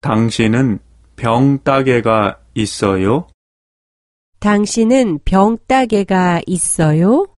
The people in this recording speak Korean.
당신은 병따개가 있어요? 당신은 병따개가 있어요?